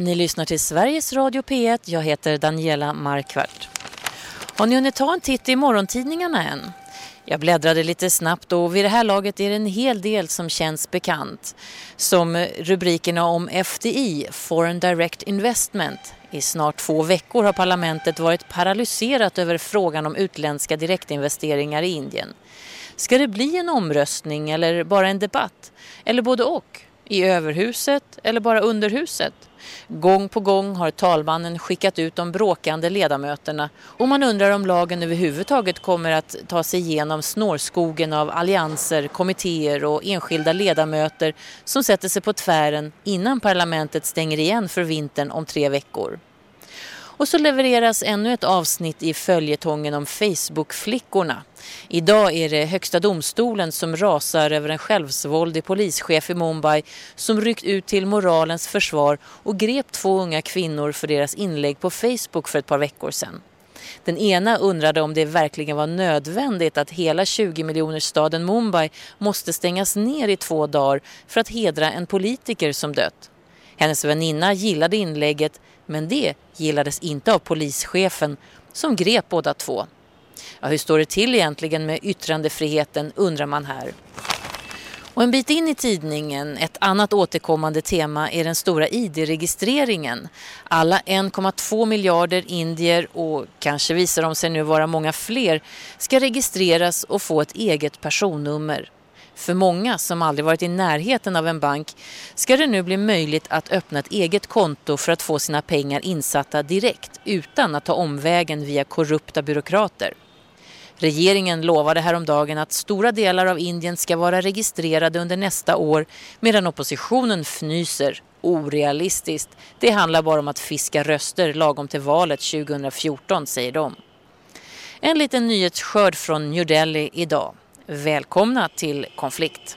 Ni lyssnar till Sveriges Radio P1. Jag heter Daniela Markvart. Har ni hunnit ta en titt i morgontidningarna än? Jag bläddrade lite snabbt och vid det här laget är det en hel del som känns bekant. Som rubrikerna om FDI, Foreign Direct Investment. I snart två veckor har parlamentet varit paralyserat över frågan om utländska direktinvesteringar i Indien. Ska det bli en omröstning eller bara en debatt? Eller både och? I överhuset eller bara underhuset? Gång på gång har talmannen skickat ut de bråkande ledamöterna och man undrar om lagen överhuvudtaget kommer att ta sig igenom snårskogen av allianser, kommittéer och enskilda ledamöter som sätter sig på tvären innan parlamentet stänger igen för vintern om tre veckor. Och så levereras ännu ett avsnitt i följetongen om Facebook-flickorna. Idag är det Högsta domstolen som rasar över en självsvåldig polischef i Mumbai som ryckt ut till moralens försvar och grep två unga kvinnor för deras inlägg på Facebook för ett par veckor sedan. Den ena undrade om det verkligen var nödvändigt att hela 20 miljoner staden Mumbai måste stängas ner i två dagar för att hedra en politiker som dött. Hennes väninna gillade inlägget men det gillades inte av polischefen som grep båda två. Ja, hur står det till egentligen med yttrandefriheten undrar man här. Och en bit in i tidningen, ett annat återkommande tema är den stora ID-registreringen. Alla 1,2 miljarder indier och kanske visar de sig nu vara många fler ska registreras och få ett eget personnummer. För många som aldrig varit i närheten av en bank ska det nu bli möjligt att öppna ett eget konto för att få sina pengar insatta direkt utan att ta omvägen via korrupta byråkrater. Regeringen lovade häromdagen att stora delar av Indien ska vara registrerade under nästa år medan oppositionen fnyser. Orealistiskt. Det handlar bara om att fiska röster lagom till valet 2014, säger de. En liten nyhetsskörd från New Delhi idag. Välkomna till konflikt.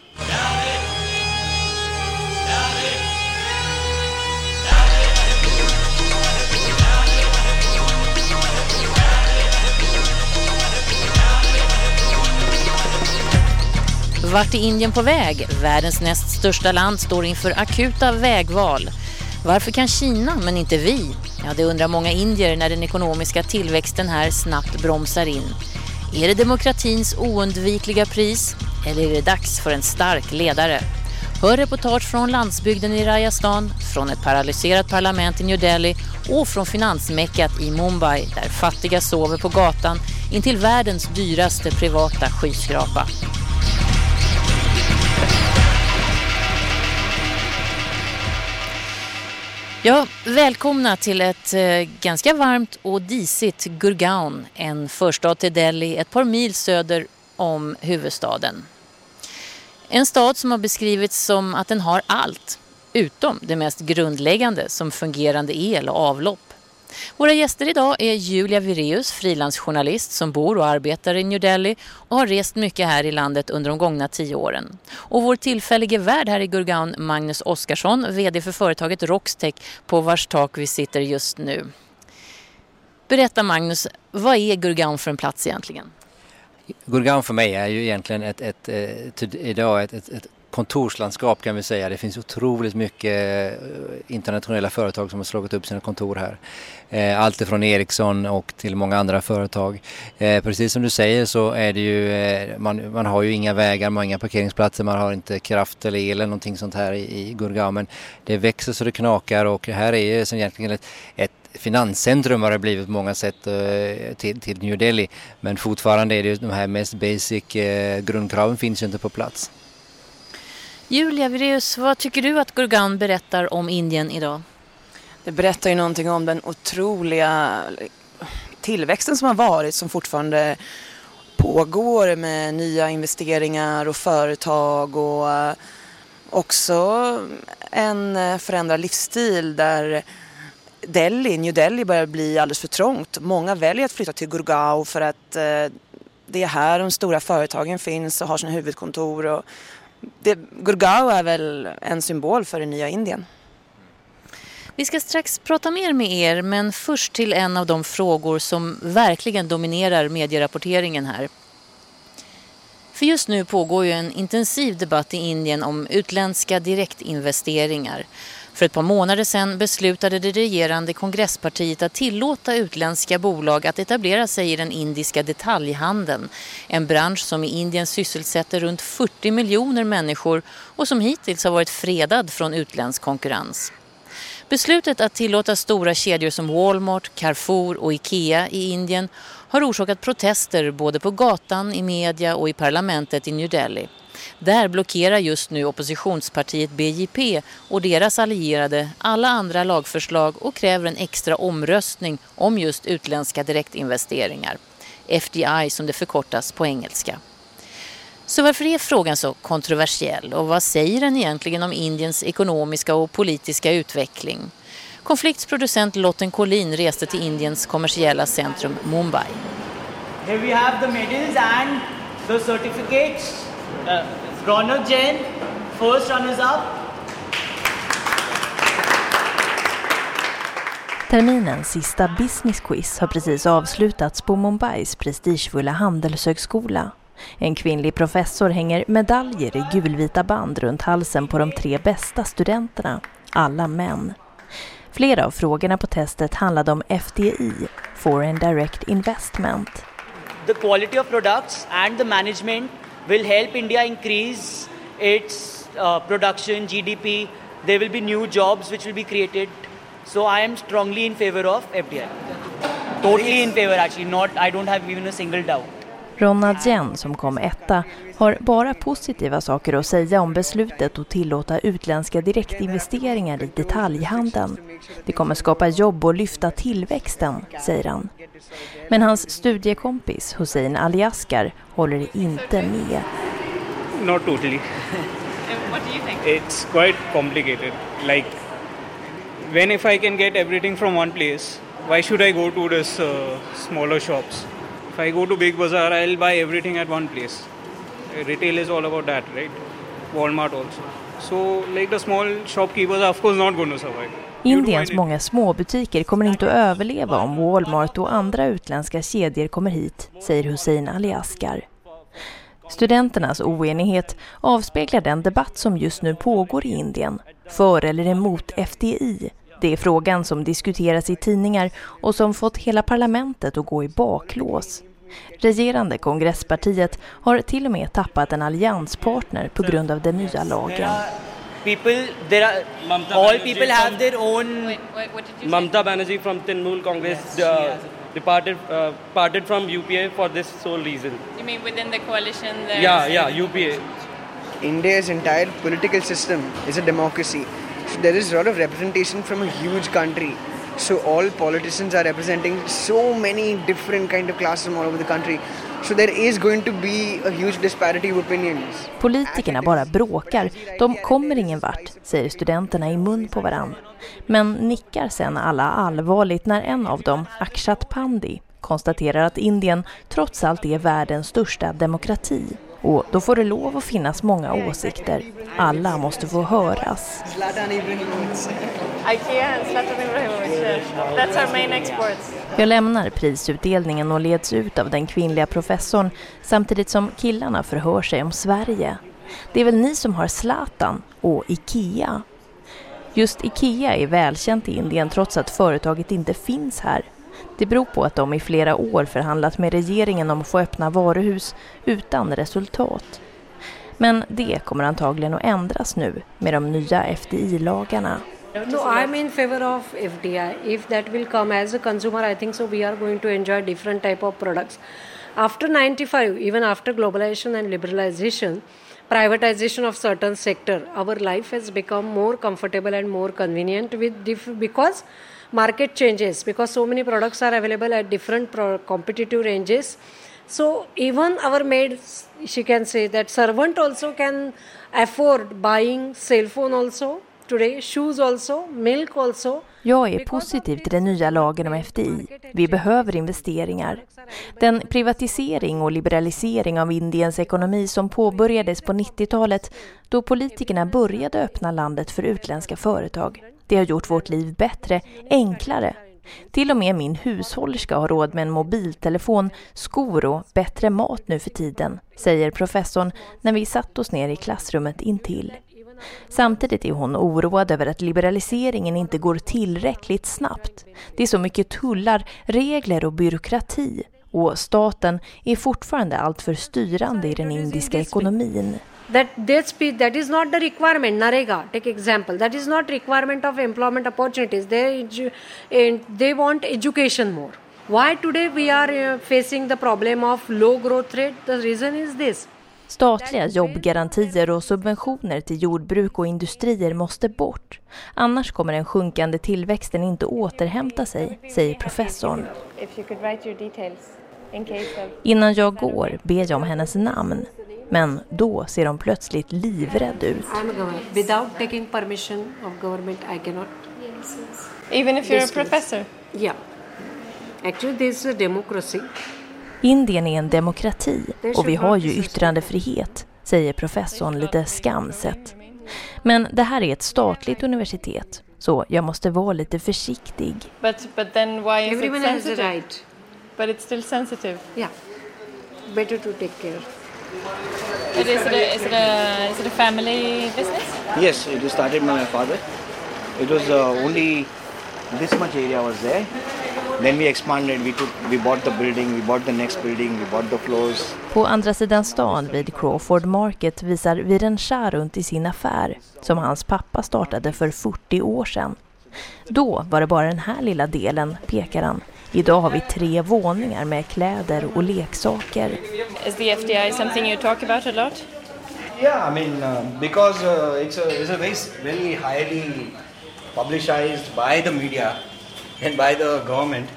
Vart är Indien på väg? Världens näst största land står inför akuta vägval. Varför kan Kina men inte vi? Ja, det undrar många indier när den ekonomiska tillväxten här snabbt bromsar in. Är det demokratins oundvikliga pris eller är det dags för en stark ledare? Hör reportage från landsbygden i Rajasthan, från ett paralyserat parlament i New Delhi och från finansmäckat i Mumbai där fattiga sover på gatan intill världens dyraste privata skyskrapa. Ja, välkomna till ett eh, ganska varmt och disigt Gurgaon, en förstad till Delhi ett par mil söder om huvudstaden. En stad som har beskrivits som att den har allt, utom det mest grundläggande som fungerande el och avlopp. Våra gäster idag är Julia Vireus, frilansjournalist som bor och arbetar i New Delhi och har rest mycket här i landet under de gångna tio åren. Och vår tillfällige värd här i Gurgaon, Magnus Oskarsson, vd för företaget Roxtech på vars tak vi sitter just nu. Berätta Magnus, vad är Gurgaon för en plats egentligen? Gurgaon för mig är ju egentligen ett, ett, eh, ett, ett idag ett, ett, ett kontorslandskap kan vi säga. Det finns otroligt mycket eh, internationella företag som har slagit upp sina kontor här. Eh, allt ifrån Ericsson och till många andra företag. Eh, precis som du säger så är det ju, man, man har ju inga vägar, man har inga parkeringsplatser, man har inte kraft eller el eller någonting sånt här i, i Gurgaon. Men det växer så det knakar och det här är ju som egentligen ett, ett finanscentrum har det blivit på många sätt till, till New Delhi. Men fortfarande är det ju de här mest basic grundkraven finns ju inte på plats. Julia Vireus, vad tycker du att Gurgan berättar om Indien idag? Det berättar ju någonting om den otroliga tillväxten som har varit som fortfarande pågår med nya investeringar och företag och eh, också en eh, förändrad livsstil där Delhi, New Delhi börjar bli alldeles för trångt. Många väljer att flytta till Gurgaon för att eh, det är här de stora företagen finns och har sina huvudkontor och det, Gurgao är väl en symbol för det nya Indien. Vi ska strax prata mer med er men först till en av de frågor som verkligen dominerar medierapporteringen här. För just nu pågår ju en intensiv debatt i Indien om utländska direktinvesteringar. För ett par månader sedan beslutade det regerande kongresspartiet att tillåta utländska bolag att etablera sig i den indiska detaljhandeln. En bransch som i Indien sysselsätter runt 40 miljoner människor och som hittills har varit fredad från utländsk konkurrens. Beslutet att tillåta stora kedjor som Walmart, Carrefour och Ikea i Indien har orsakat protester både på gatan, i media och i parlamentet i New Delhi. Där blockerar just nu oppositionspartiet BJP och deras allierade alla andra lagförslag och kräver en extra omröstning om just utländska direktinvesteringar. FDI som det förkortas på engelska. Så varför är frågan så kontroversiell och vad säger den egentligen om Indiens ekonomiska och politiska utveckling? Konfliktsproducent Lotten Collin reste till Indiens kommersiella centrum Mumbai. Here we have the medals and the certificates. Uh, Ronald Jain, first runners up. Terminens sista business quiz har precis avslutats på Mumbais prestigefulla handelshögskola. En kvinnlig professor hänger medaljer i gulvita band runt halsen på de tre bästa studenterna, alla män. Flera av frågorna på testet handlade om FDI, Foreign Direct Investment. The quality of products and the management will help India increase its uh, production, GDP. There will be new jobs which will be created. So I am strongly in favor of FDI. Totally in favor actually, not I don't have even a single doubt. Ronna Jen, som kom etta, har bara positiva saker att säga om beslutet att tillåta utländska direktinvesteringar i detaljhandeln. Det kommer skapa jobb och lyfta tillväxten, säger han. Men hans studiekompis Hussein Aliaskar håller inte med. Not totally. what do you think? It's quite complicated. Like, when if I can get everything from one place, why should I go to this uh, smaller shops? If I go to Big Bazaar, I'll buy everything at one place. Retail is all about that, right? Walmart also. So, like the small shopkeepers are of course not going to survive. Indiens många småbutiker kommer inte att överleva om Walmart och andra utländska kedjor kommer hit, säger Hussein Aliaskar. Studenternas oenighet avspeglar den debatt som just nu pågår i Indien, för eller emot FDI. Det är frågan som diskuteras i tidningar och som fått hela parlamentet att gå i baklås. Regerande kongresspartiet har till och med tappat en allianspartner på grund av den nya lagen. People, there are all people have their own. Wait, wait, Mamta Banerjee from Trinamool Congress uh, departed uh, parted from UPA for this sole reason. You mean within the coalition? Yeah, yeah, UPA. India's entire political system is a democracy. There is a lot of representation from a huge country. So all politicians are representing so many different kind of classes from all over the country. So there is going to be a huge disparity of opinions. Politikerna bara bråkar, de kommer ingen vart, säger studenterna i mun på varann. Men nickar sen alla allvarligt när en av dem, Akshat Pandi, konstaterar att Indien trots allt är världens största demokrati. Och då får det lov att finnas många åsikter. Alla måste få höras. Jag lämnar prisutdelningen och leds ut av den kvinnliga professorn samtidigt som killarna förhör sig om Sverige. Det är väl ni som har Zlatan och Ikea? Just Ikea är välkänt i Indien trots att företaget inte finns här. Det beror på att de i flera år förhandlat med regeringen om att få öppna varuhus utan resultat. Men det kommer antagligen att ändras nu med de nya FDI-lagarna. No, I'm in favor of FDI. If that will come as a consumer, I think so. We are going to enjoy different type of products. After 95, even after globalization and liberalization, privatization of certain sector, our life has become more comfortable and more convenient with because market changes because so many products are available at different pro- competitive ranges. So even our maids, she can say that servant also can afford buying cell phone also today, shoes also, milk also. Jag är positiv till den nya lagen om FDI. Vi behöver investeringar. Den privatisering och liberalisering av Indiens ekonomi som påbörjades på 90-talet då politikerna började öppna landet för utländska företag. Det har gjort vårt liv bättre, enklare. Till och med min hushållerska har råd med en mobiltelefon, skor och bättre mat nu för tiden, säger professorn när vi satt oss ner i klassrummet intill. Samtidigt är hon oroad över att liberaliseringen inte går tillräckligt snabbt. Det är så mycket tullar, regler och byråkrati och staten är fortfarande alltför styrande i den indiska ekonomin that that speed that is not the requirement narega take example that is not requirement of employment opportunities they they want education more why today we are uh, facing the problem of low growth rate the reason is this Statliga jobbgarantier och subventioner till jordbruk och industrier måste bort. Annars kommer den sjunkande tillväxten inte återhämta sig, säger professorn. Innan jag går ber jag om hennes namn. Men då ser de plötsligt livrädd ut. Without taking permission of government I cannot. Even if you're a professor? Yeah. Actually this is a democracy. Indien är en demokrati och vi har ju yttrandefrihet, säger professorn lite skamset. Men det här är ett statligt universitet, så jag måste vara lite försiktig. But, but then why is Everyone it has sensitive? the right. But it's still sensitive. Yeah. Better to take care. Is it, a, is, it a, is it a family business? Yes, it was started by my father. It was uh, only this much area was there. Then we expanded. We took, we bought the building. We bought the next building. We bought the floors. På andra sidan stan vid Crawford Market visar Viren Shah runt i sin affär som hans pappa startade för 40 år sedan. Då var det bara den här lilla delen, pekar han. Idag har vi tre våningar med kläder och leksaker. Is the FDI something you talk about a lot? Yeah, I mean, uh, because uh, it's a it's a very very highly publicized by the media and by the government.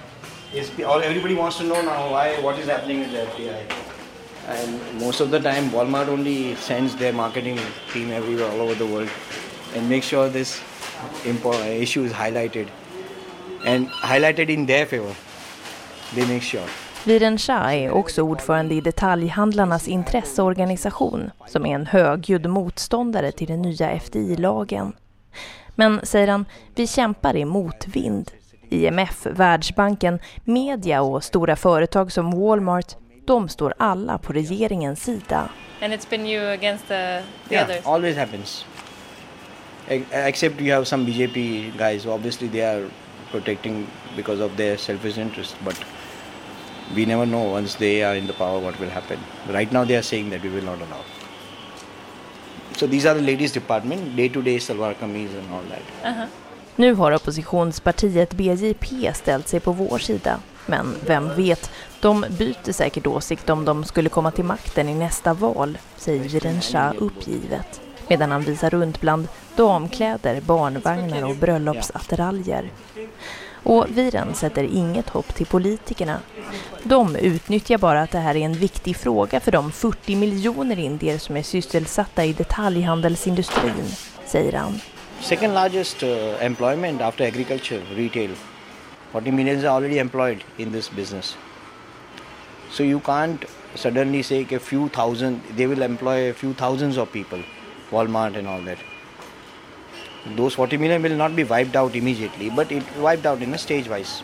It's, all everybody wants to know now why what is happening with the FDI. And most of the time, Walmart only sends their marketing team everywhere, all over the world, and make sure this import issue is highlighted and highlighted in their favor. Viren Shah är också ordförande i detaljhandlarnas intresseorganisation som är en högljudd motståndare till den nya FDI-lagen. Men, säger han, vi kämpar i motvind. IMF, Världsbanken, media och stora företag som Walmart, de står alla på regeringens sida. And it's been you against the, the yeah, others? always happens. E- Except you have some BJP guys, obviously they are protecting because of their selfish interest, but we never know once they are in the power what will happen. Right now they are saying that we will not allow. So these are the ladies department, day-to-day salwar kameez and all that. Uh-huh. Nu har oppositionspartiet BJP ställt sig på vår sida. Men vem vet, de byter säkert åsikt om de skulle komma till makten i nästa val, säger Viren Shah uppgivet. Medan han visar runt bland damkläder, barnvagnar och bröllopsattiraljer. Och Viren sätter inget hopp till politikerna. De utnyttjar bara att det här är en viktig fråga för de 40 miljoner indier som är sysselsatta i detaljhandelsindustrin, säger han. Second largest uh, employment after agriculture, retail. 40 millions are already employed in this business. So you can't suddenly say a few thousand, they will employ a few thousands of people, Walmart and all that. Those 40 million will not be wiped out immediately, but it wiped out in a stage wise.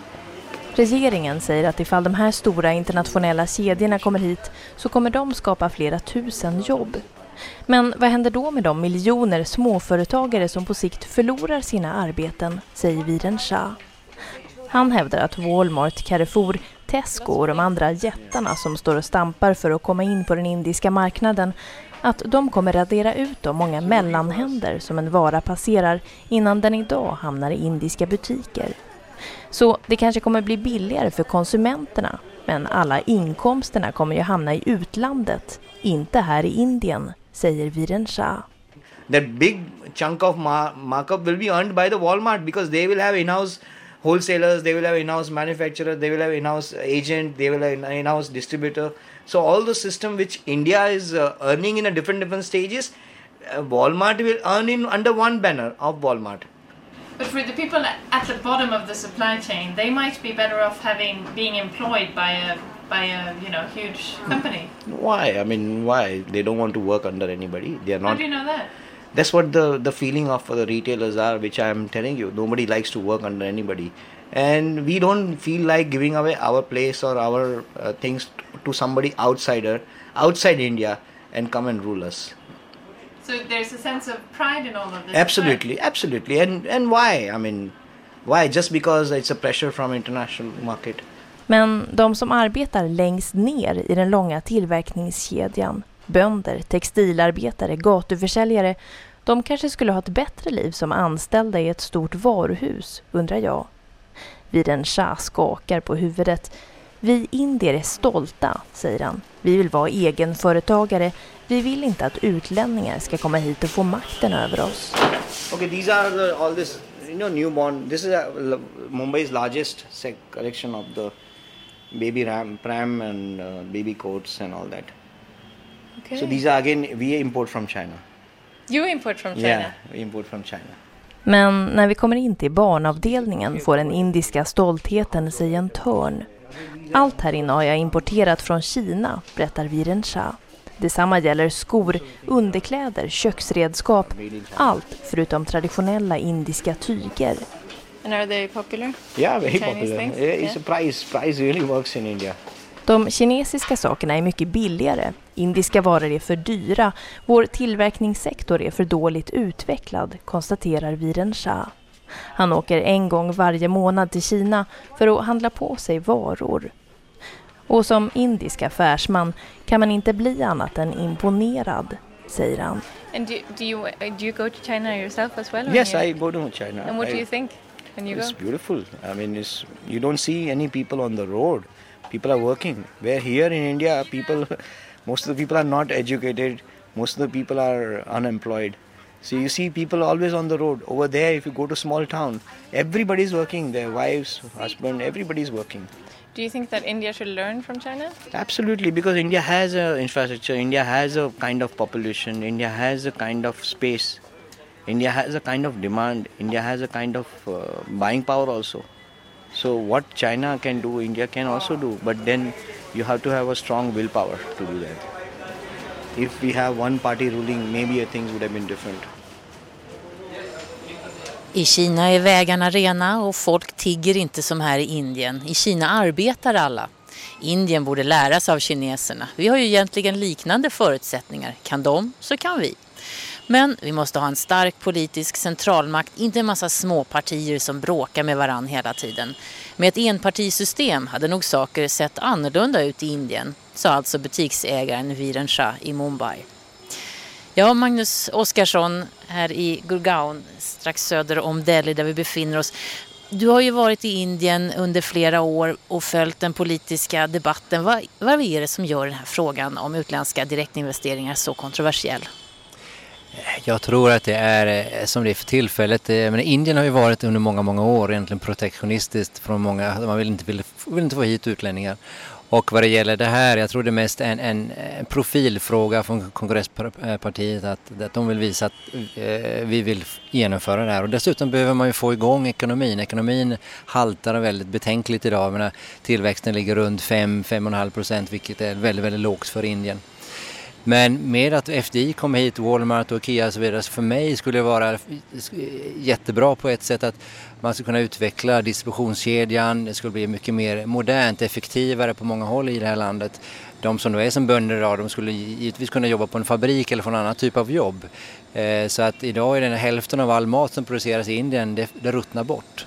Regeringen säger att ifall de här stora internationella kedjorna kommer hit så kommer de skapa flera tusen jobb. Men vad händer då med de miljoner småföretagare som på sikt förlorar sina arbeten, säger Viren Shah. Han hävdar att Walmart, Carrefour, Tesco och de andra jättarna som står och stampar för att komma in på den indiska marknaden att de kommer radera ut de många mellanhänder som en vara passerar innan den idag hamnar i indiska butiker. Så det kanske kommer bli billigare för konsumenterna men alla inkomsterna kommer ju hamna i utlandet, inte här i Indien, säger Viren Shah. That big chunk of markup will be earned by the Walmart because they will have in-house wholesalers, they will have in-house manufacturer, they will have in-house agent, they will have in-house distributor. So all the system which India is uh, earning in a different different stages, uh, Walmart will earn in under one banner of Walmart. But for the people at the bottom of the supply chain, they might be better off having being employed by a by a you know huge company. Why? I mean, why? They don't want to work under anybody. They are not. How do you know that? That's what the the feeling of the retailers are, which I am telling you. Nobody likes to work under anybody, and we don't feel like giving away our place or our uh, things to somebody outsider outside India and come and rule us. So there's a sense of pride in all of this. Absolutely, absolutely. And and why? I mean, why? Just because it's a pressure from international market. Men de som arbetar längst ner i den långa tillverkningskedjan, bönder, textilarbetare, gatuförsäljare, de kanske skulle ha ett bättre liv som anställda i ett stort varuhus, undrar jag. Viren Shah skakar på huvudet. Vi indier är stolta, säger han. Vi vill vara egenföretagare. Vi vill inte att utlänningar ska komma hit och få makten över oss. Okay, these are the, all this, you know, newborn. This is a, Mumbai's largest collection of the baby ram, pram and uh, baby coats and all that. Okay. So these are again we import from China. you import from China. Yeah, we import from China. Men när vi kommer in till barnavdelningen får den indiska stoltheten sig en törn. Allt här inne har jag importerat från Kina, berättar Viren Shah. Detsamma gäller skor, underkläder, köksredskap, allt förutom traditionella indiska tyger. And are they popular? Yeah, very Chinese popular. things? Yeah, It's Yeah. a price. Price really works in India. De kinesiska sakerna är mycket billigare. Indiska varor är för dyra. Vår tillverkningssektor är för dåligt utvecklad, konstaterar Viren Shah. Han åker en gång varje månad till Kina för att handla på sig varor. Och som indisk affärsman kan man inte bli annat än imponerad, säger han. And do, do you uh, do you go to China yourself as well? Yes, you- I go to China. And what do I- you think when you It's go? beautiful. I mean, it's you don't see any people on the road. People are working. Where here in India, people, most of the people are not educated. Most of the people are unemployed. So you see people always on the road. Over there, if you go to small town, everybody's working. Their wives, husband, everybody's working. Do you think that India should learn from China? Absolutely, because India has a infrastructure. India has a kind of population. India has a kind of space. India has a kind of demand. India has a kind of uh, buying power also. So what China can do, India can also do. But then you have to have a strong willpower to do that. If we have one party ruling, maybe things would have been different. I Kina är vägarna rena och folk tigger inte som här i Indien. I Kina arbetar alla. Indien borde läras av kineserna. Vi har ju egentligen liknande förutsättningar. Kan de, så kan vi. Men vi måste ha en stark politisk centralmakt, inte en massa småpartier som bråkar med varann hela tiden. Med ett enpartisystem hade nog saker sett annorlunda ut i Indien, sa alltså butiksägaren Viren Shah i Mumbai. Ja, Magnus Oskarsson här i Gurgaon, strax söder om Delhi där vi befinner oss. Du har ju varit i Indien under flera år och följt den politiska debatten. Vad, vad är det som gör den här frågan om utländska direktinvesteringar så kontroversiell? Jag tror att det är eh, som det är för tillfället. Eh, men Indien har ju varit under många, många år egentligen protektionistiskt från många. Man vill inte, vill, vill inte få hit utlänningar. Och vad det gäller det här, jag tror det är mest en, en, en profilfråga från kongresspartiet att, att de vill visa att eh, vi vill genomföra det här. Och dessutom behöver man ju få igång ekonomin. Ekonomin haltar väldigt betänkligt idag. Jag menar, tillväxten ligger runt 5-5,5 procent vilket är väldigt, väldigt lågt för Indien. Men med att FDI kommer hit, Walmart och Ikea och så vidare, så för mig skulle det vara jättebra på ett sätt att man skulle kunna utveckla distributionskedjan, det skulle bli mycket mer modernt, effektivare på många håll i det här landet. De som då är som bönder idag, de skulle givetvis kunna jobba på en fabrik eller få en annan typ av jobb. Eh, så att idag är den hälften av all mat som produceras i Indien, det, det ruttnar bort.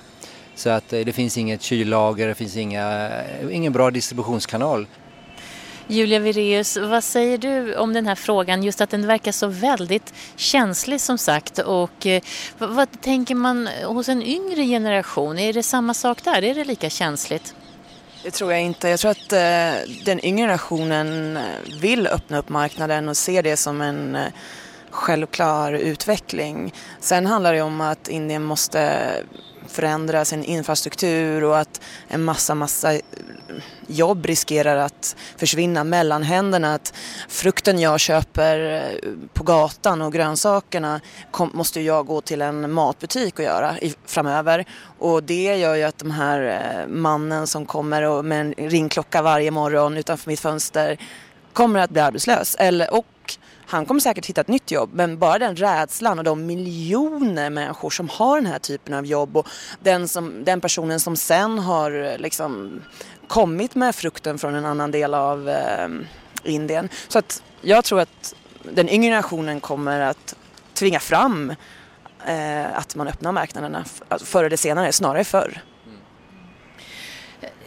Så att eh, det finns inget kyllager, det finns inga, ingen bra distributionskanal. Julia Vireus, vad säger du om den här frågan? Just att den verkar så väldigt känslig som sagt. Och eh, vad, vad tänker man hos en yngre generation? Är det samma sak där? Är det lika känsligt? Det tror jag inte. Jag tror att eh, den yngre generationen vill öppna upp marknaden och ser det som en eh, självklar utveckling. Sen handlar det om att Indien måste förändra sin infrastruktur och att en massa, massa jobb riskerar att försvinna mellan händerna. Att frukten jag köper eh, på gatan och grönsakerna kom, måste jag gå till en matbutik och göra i, framöver. Och det gör ju att de här eh, mannen som kommer och med en ringklocka varje morgon utanför mitt fönster kommer att bli arbetslös. Eller, och han kommer säkert hitta ett nytt jobb men bara den rädslan och de miljoner människor som har den här typen av jobb och den, som, den personen som sen har eh, liksom kommit med frukten från en annan del av eh, Indien. Så att jag tror att den yngre generationen kommer att tvinga fram eh, att man öppnar marknaderna alltså förr eller senare, snarare förr.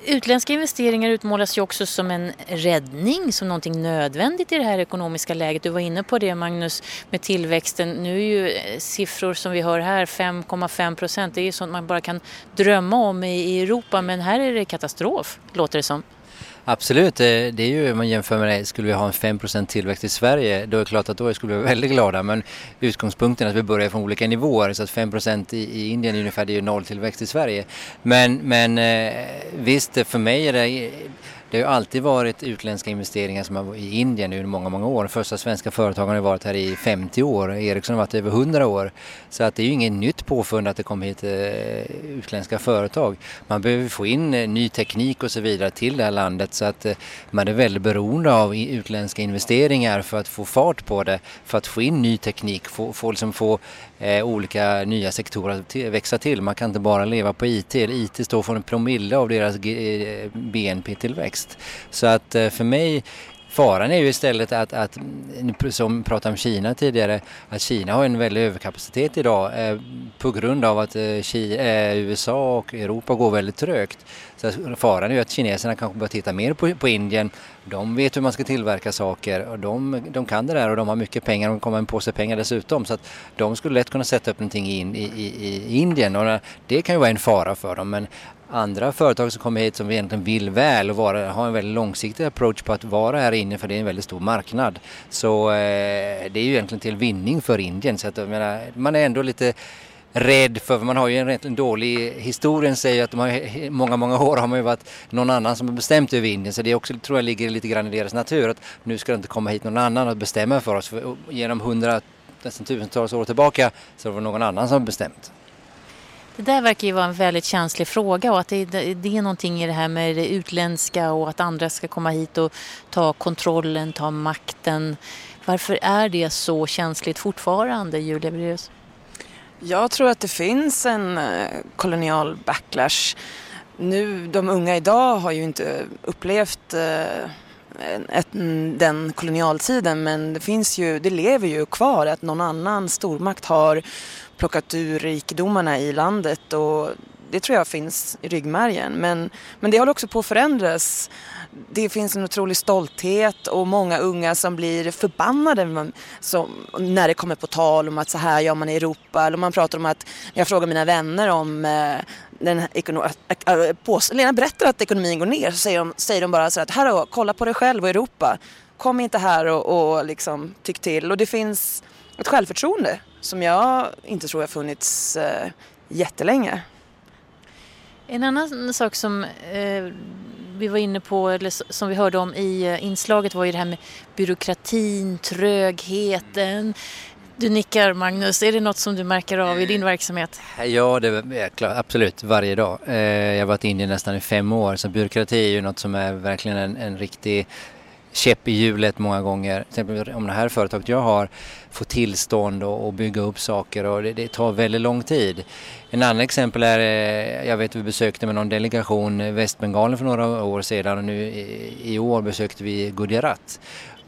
Utländska investeringar utmålas ju också som en räddning, som någonting nödvändigt i det här ekonomiska läget. Du var inne på det Magnus med tillväxten. Nu är ju eh, siffror som vi hör här 5,5 procent. Det är ju sånt man bara kan drömma om i Europa men här är det katastrof låter det som. Absolut, det är ju om man jämför med det, skulle vi ha en 5% tillväxt i Sverige då är det klart att då skulle vi vara väldigt glada men utgångspunkten är att vi börjar från olika nivåer så att 5% i, i Indien är ungefär det är nolltillväxt i Sverige. Men, men eh, visst, för mig är det det har ju alltid varit utländska investeringar som har varit i Indien nu i många, många år. Första svenska företagen har varit här i 50 år. Ericsson har varit över 100 år. Så att det är ju inget nytt påfund att det kommer hit eh, utländska företag. Man behöver få in eh, ny teknik och så vidare till det här landet så att eh, man är väldigt beroende av utländska investeringar för att få fart på det, för att få in ny teknik, få, få, liksom få eh, olika nya sektorer att växa till. Man kan inte bara leva på IT. IT står för en promille av deras eh, BNP-tillväxt. Så att eh, för mig Faran är ju istället att, att, mm, som pratade om Kina tidigare, att Kina har en väldig överkapacitet idag eh, på grund av att eh, Kina, eh, USA och Europa går väldigt trögt. Så faran är ju att kineserna kanske börjar titta mer på, på Indien. De vet hur man ska tillverka saker och de, de kan det där och de har mycket pengar, de kommer en påse pengar dessutom. Så att de skulle lätt kunna sätta upp någonting in i, i, i Indien och det kan ju vara en fara för dem. Men andra företag som kommer hit som egentligen vill väl och vara, ha en väldigt långsiktig approach på att vara här inne för det är en väldigt stor marknad. Så eh, det är ju egentligen till vinning för Indien. Så att, menar, man är ändå lite rädd för, man har ju en, en dålig, historien säger att de har, många, många år har man ju varit någon annan som har bestämt över Indien så det också, tror jag ligger lite grann i deras natur att nu ska det inte komma hit någon annan och bestämma för oss. För genom hundra, nästan tusentals år tillbaka så var det någon annan som har bestämt. Det där verkar ju vara en väldigt känslig fråga och att det, det är någonting i det här med det utländska och att andra ska komma hit och ta kontrollen, ta makten. Varför är det så känsligt fortfarande, Julia Breus? Jag tror att det finns en eh, kolonial backlash. Nu, de unga idag har ju inte upplevt eh, ett, mm, den kolonialtiden men det finns ju, det lever ju kvar att någon annan stormakt har plockat ur rikedomarna i landet och det tror jag finns i ryggmärgen. Men, men det håller också på att förändras. Det finns en otrolig stolthet och många unga som blir förbannade som, när det kommer på tal om att så här gör man i Europa. Eller man pratar om att, jag frågar mina vänner om eh, den ekono- äh, Lena berättar att ekonomin går ner så säger de, säger de bara så att här kolla på dig själv och Europa. Kom inte här och, och liksom tyck till. Och det finns ett självförtroende som jag inte tror har funnits eh, jättelänge. En annan sak som eh, vi var inne på, eller som vi hörde om i eh, inslaget var ju det här med byråkratin, trögheten. Du nickar Magnus, är det något som du märker av i din verksamhet? Ja, det är klart, absolut varje dag. Eh, jag har varit inne nästan i fem år så byråkrati är ju något som är verkligen en, en riktig käpp i hjulet många gånger. Till exempel om det här företaget jag har får tillstånd och, och bygga upp saker och det, det, tar väldigt lång tid. En annan exempel är, eh, jag vet vi besökte med någon delegation eh, Västbengalen för några år sedan och nu i, i år besökte vi Gujarat.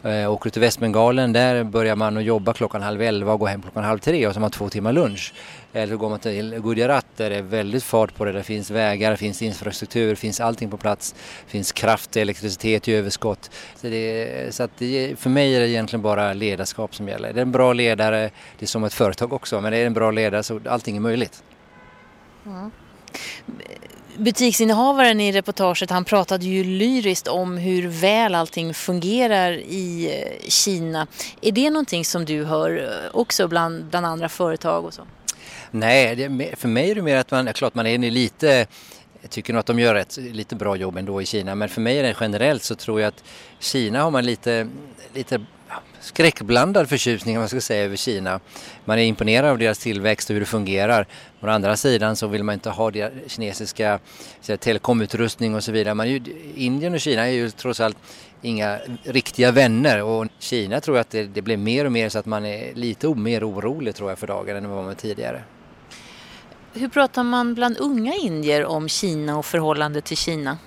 Eh, åker du till Västbengalen där börjar man att jobba klockan halv elva och går hem klockan halv tre och så har man två timmar lunch. Eller går man till Gujarat där det är väldigt fart på det. Det finns vägar, finns infrastruktur, finns allting på plats. Det finns kraft, elektricitet i överskott. Så, det, så att det, för mig är det egentligen bara ledarskap som gäller. Det är en bra ledare, det är som ett företag också, men det är en bra ledare så allting är möjligt. Mm butiksinnehavaren i reportaget han pratade ju lyriskt om hur väl allting fungerar i eh, Kina. Är det någonting som du hör eh, också bland, bland andra företag och så? Nej, det, för mig är det mer att man, klart man är lite jag tycker nog att de gör ett lite bra jobb ändå i Kina men för mig är det generellt så tror jag att Kina har man lite, lite skräckblandad förtjusning om man ska säga över Kina. Man är imponerad av deras tillväxt och hur det fungerar. Å andra sidan så vill man inte ha deras kinesiska säga, telekomutrustning och så vidare. Man ju, Indien och Kina är ju trots allt inga riktiga vänner och Kina tror jag att det, det blir mer och mer så att man är lite mer orolig tror jag för dagen än vad man var tidigare. Hur pratar man bland unga indier om Kina och förhållandet till Kina?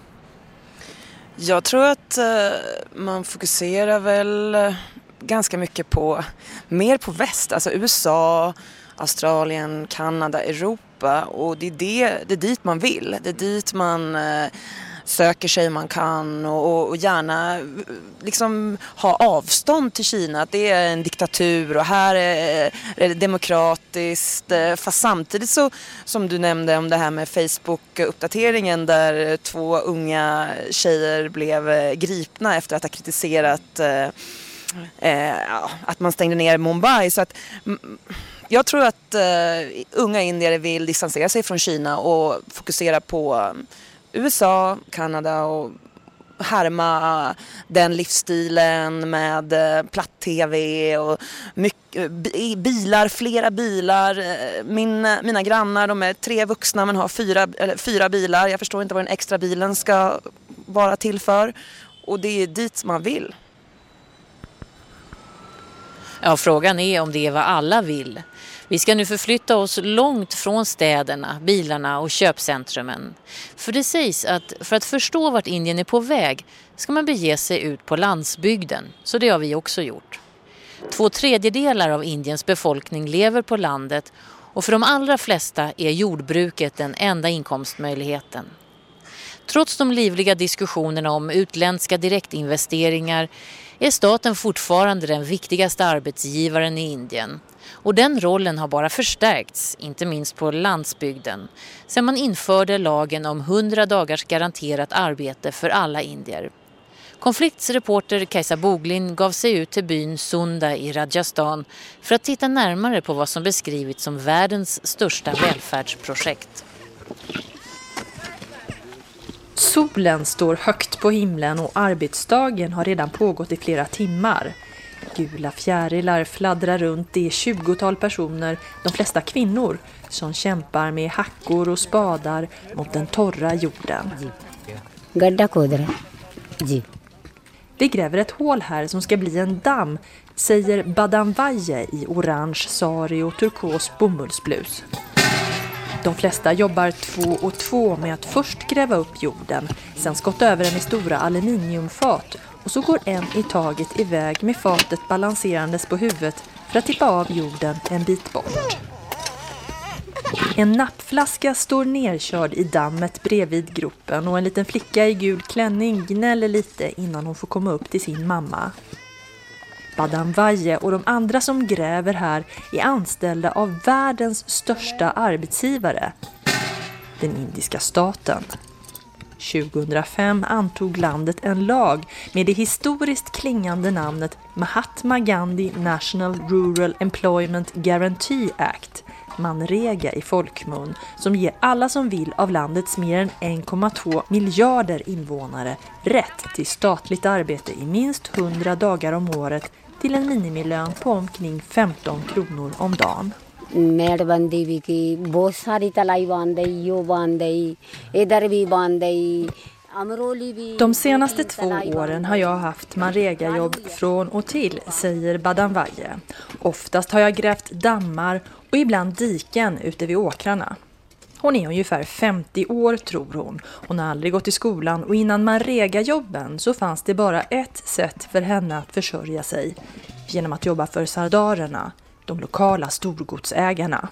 Jag tror att eh, man fokuserar väl eh, ganska mycket på, mer på väst, alltså USA, Australien, Kanada, Europa och det är, det, det är dit man vill. Det är dit man eh, söker sig man kan och, och gärna liksom ha avstånd till Kina. Att det är en diktatur och här är, det demokratiskt. Eh, fast samtidigt så som du nämnde om det här med Facebook-uppdateringen där två unga tjejer blev eh, gripna efter att ha kritiserat eh, eh att man stängde ner Mumbai. Så att, jag tror att uh, unga indier vill distansera sig från Kina och fokusera på USA, Kanada och härma den livsstilen med eh, platt-tv och mycket, eh, bilar, flera bilar. Eh, min, mina grannar de är tre vuxna men har fyra, eller fyra bilar. Jag förstår inte vad den extra bilen ska vara till för. Och det är dit man vill. Ja, frågan är om det är vad alla vill. Vi ska nu förflytta oss långt från städerna, bilarna och köpcentrumen. För det sägs att för att förstå vart Indien är på väg ska man bege sig ut på landsbygden. Så det har vi också gjort. Två tredjedelar av Indiens befolkning lever på landet och för de allra flesta är jordbruket den enda inkomstmöjligheten. Trots de livliga diskussionerna om utländska direktinvesteringar är staten fortfarande den viktigaste arbetsgivaren i Indien. Och den rollen har bara förstärkts, inte minst på landsbygden, sedan man införde lagen om 100 dagars garanterat arbete för alla indier. Konfliktsreporter Kajsa Boglin gav sig ut till byn Sunda i Rajasthan för att titta närmare på vad som beskrivits som världens största välfärdsprojekt. Solen står högt på himlen och arbetsdagen har redan pågått i flera timmar. Gula fjärilar fladdrar runt det 20-tal personer, de flesta kvinnor, som kämpar med hackor och spadar mot den torra jorden. Vi gräver ett hål här som ska bli en damm, säger Badanvaje i orange sari och turkos bomullsblus. De flesta jobbar två och två med att först gräva upp jorden, sen skotta över den i stora aluminiumfat och så går en i taget iväg med fatet balanserandes på huvudet för att tippa av jorden en bit bort. En nappflaska står nerkörd i dammet bredvid gropen och en liten flicka i gul klänning gnäller lite innan hon får komma upp till sin mamma. Vaje och de andra som gräver här är anställda av världens största arbetsgivare, den indiska staten. 2005 antog landet en lag med det historiskt klingande namnet Mahatma Gandhi National Rural Employment Guarantee Act, Manrega i folkmun, som ger alla som vill av landets mer än 1,2 miljarder invånare rätt till statligt arbete i minst 100 dagar om året till en minimilön på omkring 15 kronor om dagen. मेड़बंदी भी की बहुत सारी तलाई बांध दी यो बांध दी इधर भी बांध दी De senaste två åren har jag haft manregajobb från och till, säger Badanvaje. Oftast har jag grävt dammar och ibland diken ute vid åkrarna. Hon är ungefär 50 år tror hon. Hon har aldrig gått i skolan och innan manrega-jobben så fanns det bara ett sätt för henne att försörja sig. Genom att jobba för sardarerna, de lokala storgodsägarna.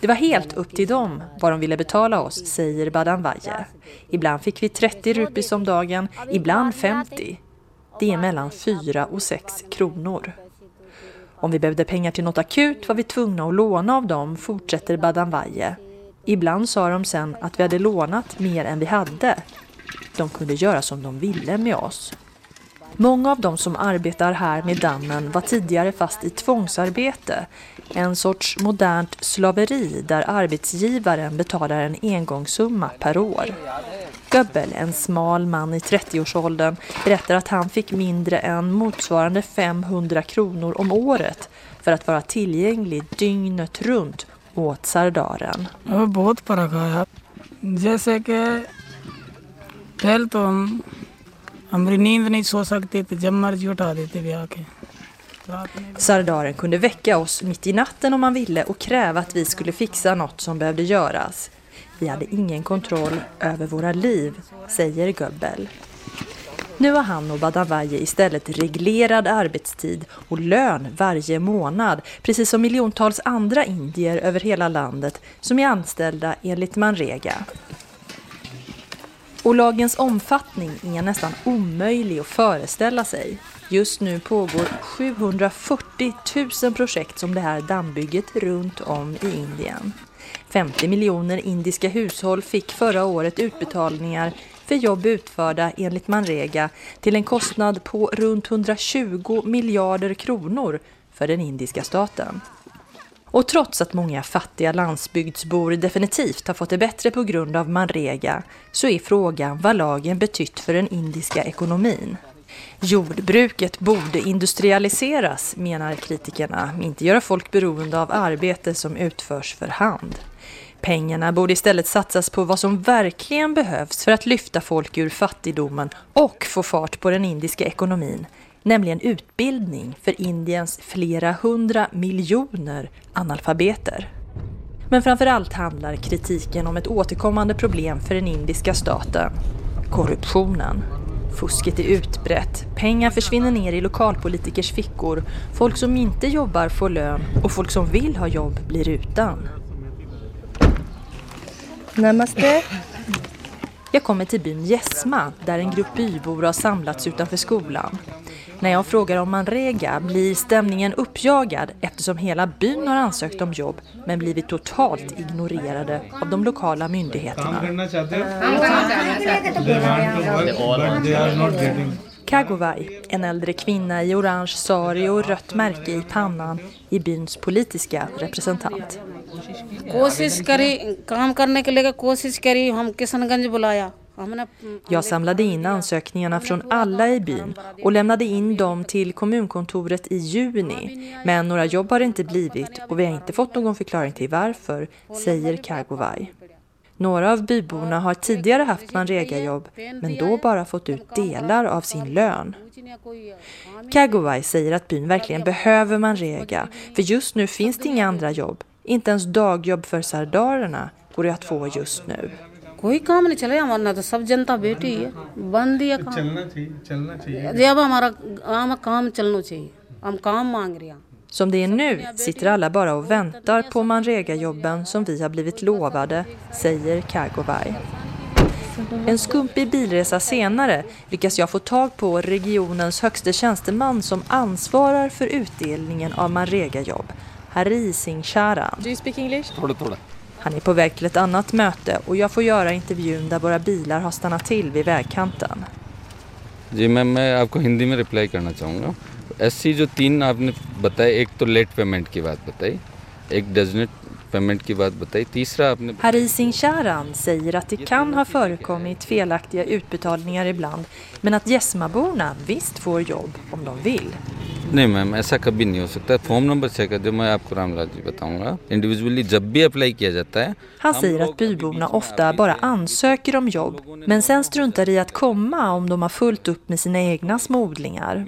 Det var helt upp till dem vad de ville betala oss, säger Badanvaje. Ibland fick vi 30 rupis om dagen, ibland 50. Det är mellan 4 och 6 kronor. Om vi behövde pengar till något akut var vi tvungna att låna av dem, fortsätter Badanvaje. Ibland sa de sen att vi hade lånat mer än vi hade de kunde göra som de ville med oss. Många av de som arbetar här med dammen var tidigare fast i tvångsarbete, en sorts modernt slaveri där arbetsgivaren betalar en engångssumma per år. Göbbel, en smal man i 30-årsåldern, berättar att han fick mindre än motsvarande 500 kronor om året för att vara tillgänglig dygnet runt åt sardaren. Jag har bott på det här. पहले तो हम हमारी नींद नहीं सो सकते थे जब मर्जी उठा देते vi आके Sardaren kunde väcka oss mitt i natten om han ville och kräva att vi skulle fixa något som behövde göras. Vi hade ingen kontroll över våra liv, säger Göbbel. Nu har han och Badavaje istället reglerad arbetstid och lön varje månad, precis som miljontals andra indier över hela landet som är anställda enligt Manrega. Och lagens omfattning är nästan omöjlig att föreställa sig. Just nu pågår 740 000 projekt som det här dammbygget runt om i Indien. 50 miljoner indiska hushåll fick förra året utbetalningar för jobb utförda enligt Manrega till en kostnad på runt 120 miljarder kronor för den indiska staten. Och trots att många fattiga landsbygdsbor definitivt har fått det bättre på grund av Manrega så är frågan vad lagen betytt för den indiska ekonomin. Jordbruket borde industrialiseras, menar kritikerna, inte göra folk beroende av arbete som utförs för hand. Pengarna borde istället satsas på vad som verkligen behövs för att lyfta folk ur fattigdomen och få fart på den indiska ekonomin, nämligen utbildning för Indiens flera hundra miljoner analfabeter. Men framför allt handlar kritiken om ett återkommande problem för den indiska staten, korruptionen. Fusket är utbrett, pengar försvinner ner i lokalpolitikers fickor, folk som inte jobbar får lön och folk som vill ha jobb blir utan. Namaste. Jag kommer till byn Gäsma där en grupp bybor har samlats utanför skolan. När jag frågar om Manrega blir stämningen uppjagad eftersom hela byn har ansökt om jobb men blivit totalt ignorerade av de lokala myndigheterna. Kagovai, en äldre kvinna i orange sari och rött märke i pannan, är byns politiska representant. Jag samlade in ansökningarna från alla i byn och lämnade in dem till kommunkontoret i juni. Men några jobb har det inte blivit och vi har inte fått någon förklaring till varför, säger Kagovai. Några av byborna har tidigare haft manregajobb men då bara fått ut delar av sin lön. Kagowai säger att byn verkligen behöver manrega för just nu finns det inga andra jobb. Inte ens dagjobb för sardarerna går det att få just nu. कोई काम नहीं चले हमारा तो सब जनता बैठी है बंद ही है काम चलना चाहिए चलना चाहिए अब हमारा काम चलना चाहिए हम काम मांग रहे हैं Som det är nu sitter alla bara och väntar på manrega-jobben som vi har blivit lovade, säger Kagovai. En skumpig bilresa senare lyckas jag få tag på regionens högste tjänsteman som ansvarar för utdelningen av manrega-jobb, Hari Singh Charan. Do you speak English? Han är på väg till ett annat möte och jag får göra intervjun där våra bilar har stannat till vid vägkanten. जी मैं मैं आपको हिंदी में रिप्लाई करना चाहूँगा एस जो तीन आपने बताए एक तो लेट पेमेंट की बात बताई एक डजनेट पेमेंट की बात बताई तीसरा आपने Hari Singh Charan säger att det kan ha förekommit felaktiga utbetalningar ibland men att Gäsmaborna visst får jobb om de vill. नहीं मैम ऐसा कभी नहीं हो सकता फॉर्म नंबर चेक कर दो मैं आपको रामलाल जी बताऊंगा इंडिविजुअली जब भी अप्लाई किया जाता है Han säger att byborna ofta bara ansöker om jobb men sen struntar i att komma om de har fullt upp med sina egna smodlingar.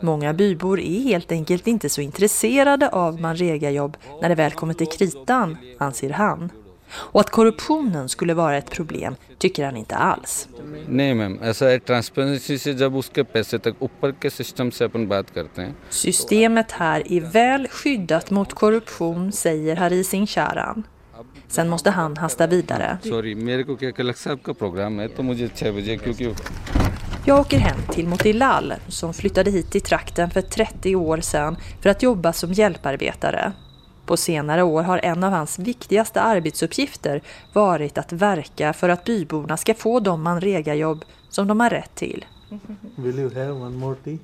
Många bybor är helt enkelt inte så intresserade av manregajobb när det väl kommer till kritan, anser han. Och att korruptionen skulle vara ett problem tycker han inte alls. Nej, men alltså. Systemet här är väl skyddat mot korruption, säger Hari Singh Charan. Sen måste han hasta vidare. Jag åker hem till Motilal som flyttade hit till trakten för 30 år sedan för att jobba som hjälparbetare. På senare år har en av hans viktigaste arbetsuppgifter varit att verka för att byborna ska få de manregajobb som de har rätt till. Will you have one more tea?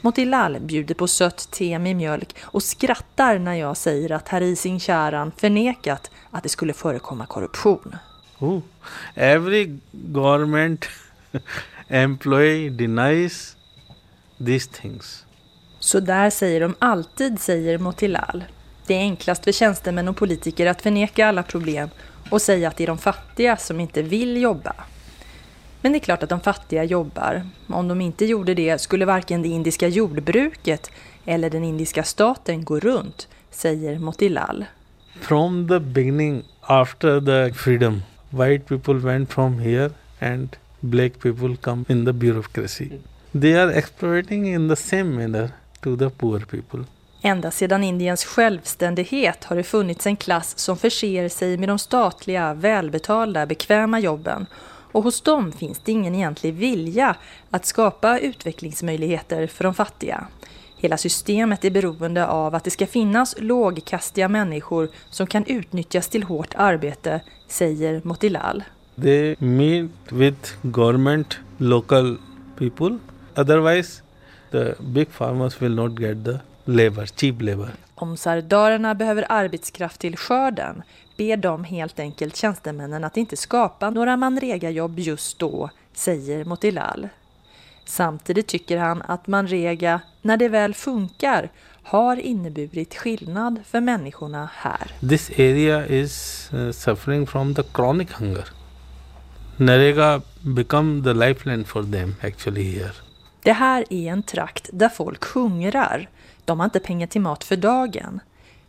Motilal bjuder på sött te med mjölk och skrattar när jag säger att Hari Singh Charan förnekat att det skulle förekomma korruption. Oh, every government employee denies these things. Så där säger de alltid, säger Motilal. Det är enklast för tjänstemän och politiker att förneka alla problem och säga att det är de fattiga som inte vill jobba. Men det är klart att de fattiga jobbar. Om de inte gjorde det skulle varken det indiska jordbruket eller den indiska staten gå runt, säger Motilal. From the beginning, after the freedom, white people went from here and black people come in the bureaucracy. They are exploiting in the same manner to the poor people. Ända sedan Indiens självständighet har det funnits en klass som förser sig med de statliga, välbetalda, bekväma jobben. Och hos dem finns det ingen egentlig vilja att skapa utvecklingsmöjligheter för de fattiga. Hela systemet är beroende av att det ska finnas lågkastiga människor som kan utnyttjas till hårt arbete, säger Motilal. They meet with government, local people. Otherwise, the big farmers will not get the labor, cheap labor. Om sardarerna behöver arbetskraft till skörden ber de helt enkelt tjänstemännen att inte skapa några manregajobb just då, säger Motilal. Samtidigt tycker han att manrega, när det väl funkar, har inneburit skillnad för människorna här. This area is uh, suffering from the chronic hunger. Narega become the lifeline for them actually here. Det här är en trakt där folk hungrar. De har inte pengar till mat för dagen.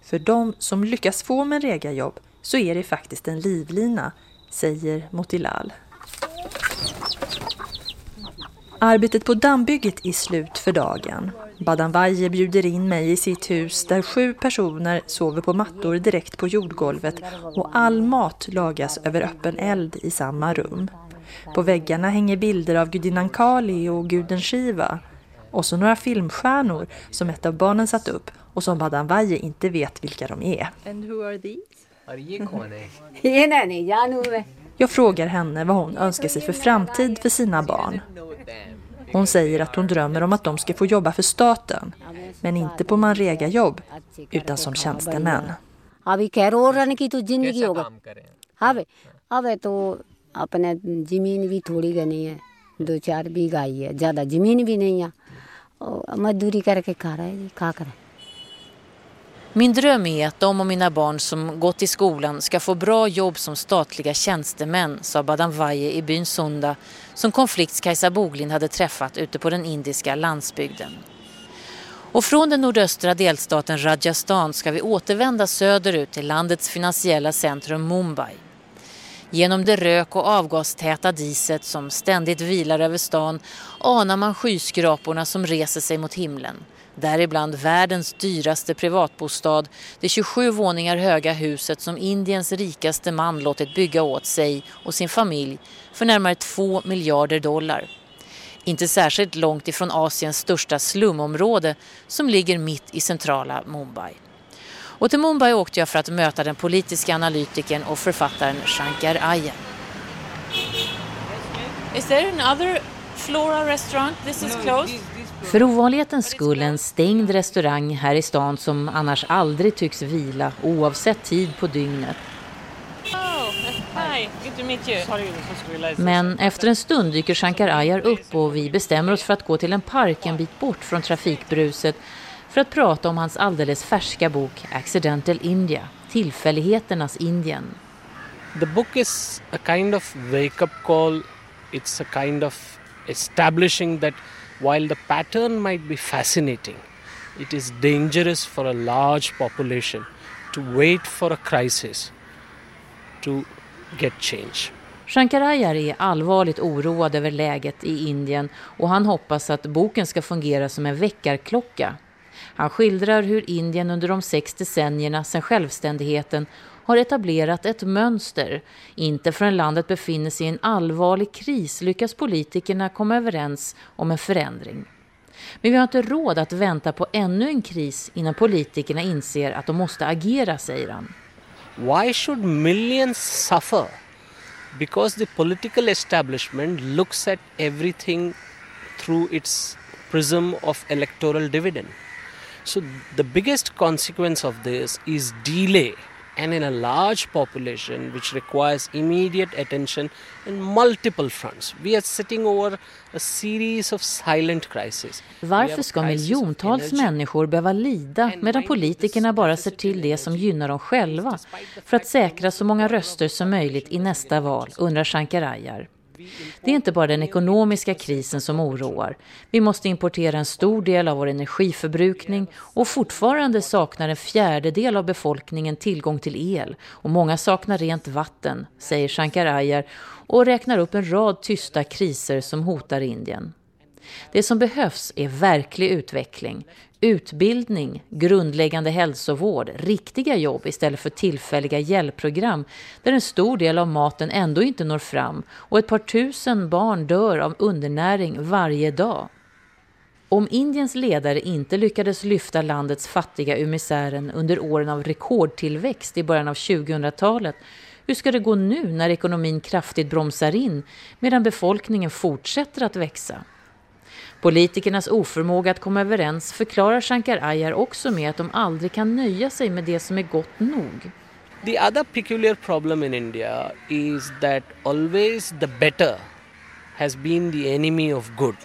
För de som lyckas få manregajobb så är det faktiskt en livlina, säger Motilal. Arbetet på dammbygget är slut för dagen. Badanvaje bjuder in mig i sitt hus där sju personer sover på mattor direkt på jordgolvet och all mat lagas över öppen eld i samma rum. På väggarna hänger bilder av gudinnan Kali och guden Shiva och så några filmstjärnor som ett av barnen satt upp och som Badanvaje inte vet vilka de är. And who are these? Jag frågar henne vad hon önskar sig för framtid för sina barn. Hon säger att hon drömmer om att de ska få jobba för staten, men inte på manrega-jobb, utan som tjänstemän. अभी खैर और रहने की तो जिंदगी होगा अब अब तो अपने जमीन भी थोड़ी घनी है दो चार बीघा ही है ज़्यादा जमीन भी नहीं है और मजदूरी करके खा रहे हैं जी खा कर Min dröm är att de och mina barn som gått i skolan ska få bra jobb som statliga tjänstemän, sa Badanvaje i byn Sunda som konflikts Kajsa Boglind hade träffat ute på den indiska landsbygden. Och från den nordöstra delstaten Rajasthan ska vi återvända söderut till landets finansiella centrum Mumbai. Genom det rök och avgastäta diset som ständigt vilar över stan anar man skyskraporna som reser sig mot himlen. Däribland världens dyraste privatbostad, det 27 våningar höga huset som Indiens rikaste man låtit bygga åt sig och sin familj för närmare 2 miljarder dollar. Inte särskilt långt ifrån Asiens största slumområde som ligger mitt i centrala Mumbai. Och till Mumbai åkte jag för att möta den politiska analytikern och författaren Shankar Ayer. Is there another Flora restaurant? This is closed. För ovanlighetens skull en stängd restaurang här i stan som annars aldrig tycks vila oavsett tid på dygnet. Oh. Men efter en stund dyker Shankar Ayar upp och vi bestämmer oss för att gå till en park en bit bort från trafikbruset för att prata om hans alldeles färska bok Accidental India, tillfälligheternas Indien. The book is a kind of wake-up call. It's a kind of establishing that while the pattern might be fascinating, it is dangerous for a large population to wait for a crisis to get change. Shankarayar är allvarligt oroad över läget i Indien och han hoppas att boken ska fungera som en väckarklocka. Han skildrar hur Indien under de sex decennierna sedan självständigheten har etablerat ett mönster. Inte förrän landet befinner sig i en allvarlig kris lyckas politikerna komma överens om en förändring. Men vi har inte råd att vänta på ännu en kris innan politikerna inser att de måste agera, säger han. Why should millions suffer? Because the political establishment looks at everything through its prism of electoral dividend. So the biggest consequence of this is delay and in a large population which requires immediate attention in multiple fronts. We are sitting over a series of silent crises. Varför ska miljontals människor behöva lida medan politikerna bara ser till det som gynnar dem själva för att säkra så många röster som möjligt i nästa val, undrar Shankarayar. Det är inte bara den ekonomiska krisen som oroar. Vi måste importera en stor del av vår energiförbrukning och fortfarande saknar en fjärdedel av befolkningen tillgång till el och många saknar rent vatten, säger Shankar Ayer och räknar upp en rad tysta kriser som hotar Indien. Det som behövs är verklig utveckling, utbildning, grundläggande hälsovård, riktiga jobb istället för tillfälliga hjälpprogram där en stor del av maten ändå inte når fram och ett par tusen barn dör av undernäring varje dag. Om Indiens ledare inte lyckades lyfta landets fattiga ur misären under åren av rekordtillväxt i början av 2000-talet hur ska det gå nu när ekonomin kraftigt bromsar in medan befolkningen fortsätter att växa? Politikernas oförmåga att komma överens förklarar Shankar Ayar också med att de aldrig kan nöja sig med det som är gott nog. The other peculiar problem in India is that always the better has been the enemy of good.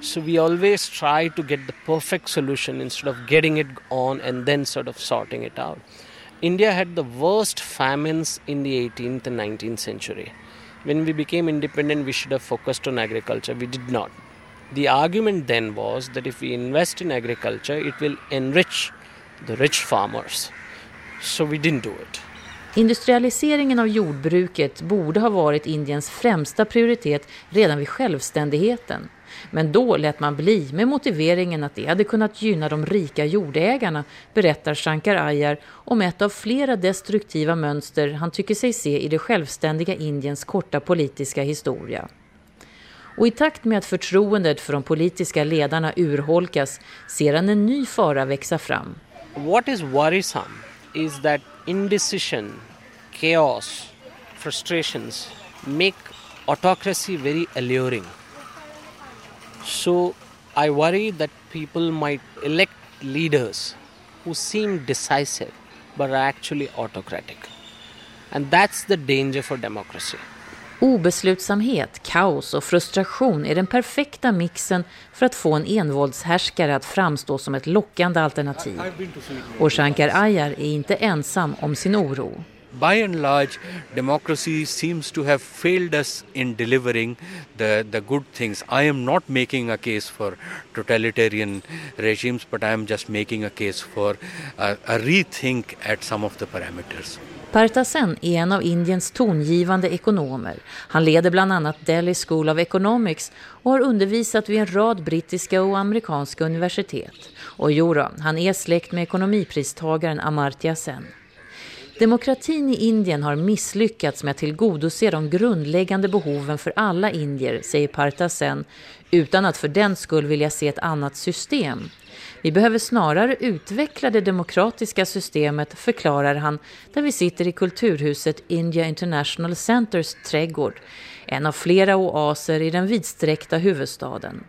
So we always try to get the perfect solution instead of getting it on and then sort of sorting it out. India had the worst famines in the 18th and 19th century. When we became independent, we should have focused on agriculture. We did not. The argument then was that if we invest in agriculture, it will enrich the rich farmers. So we didn't do it. Industrialiseringen av jordbruket borde ha varit Indiens främsta prioritet redan vid självständigheten. Men då lät man bli med motiveringen att det hade kunnat gynna de rika jordägarna, berättar Shankar Ayar om ett av flera destruktiva mönster han tycker sig se i det självständiga Indiens korta politiska historia. Och i takt med att förtroendet för de politiska ledarna urholkas ser han en ny fara växa fram. What is worrisome is that indecision, chaos, frustrations make autocracy very alluring. So I worry that people might elect leaders who seem decisive but are actually autocratic. And that's the danger for democracy. Obeslutsamhet, kaos och frustration är den perfekta mixen för att få en envåldshärskare att framstå som ett lockande alternativ. Och Shankar Ayar är inte ensam om sin oro. by and large, democracy seems to have failed us in delivering the, the good things. I am not making a case for totalitarian regimes, but I am just making a case for a, a rethink at some of the parameters. Partha Sen är en av Indiens tongivande ekonomer. Han leder bland annat Delhi School of Economics och har undervisat vid en rad brittiska och amerikanska universitet. Och jodå, han är släkt med ekonomipristagaren Amartya Sen. Demokratin i Indien har misslyckats med att tillgodose de grundläggande behoven för alla indier, säger Partha Sen, utan att för den skull vilja se ett annat system. Vi behöver snarare utveckla det demokratiska systemet, förklarar han, där vi sitter i kulturhuset India International Centers trädgård, en av flera oaser i den vidsträckta huvudstaden.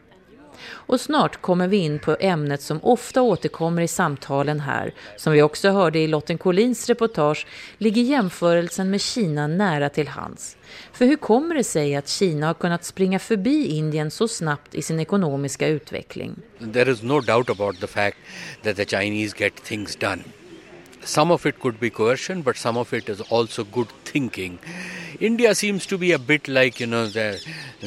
Och snart kommer vi in på ämnet som ofta återkommer i samtalen här. Som vi också hörde i Lotten Collins reportage ligger jämförelsen med Kina nära till hands. För hur kommer det sig att Kina har kunnat springa förbi Indien så snabbt i sin ekonomiska utveckling? There is no doubt about the fact that the Chinese get things done. Some of it could be coercion, but some of it is also good thinking. India seems to be a bit like you know the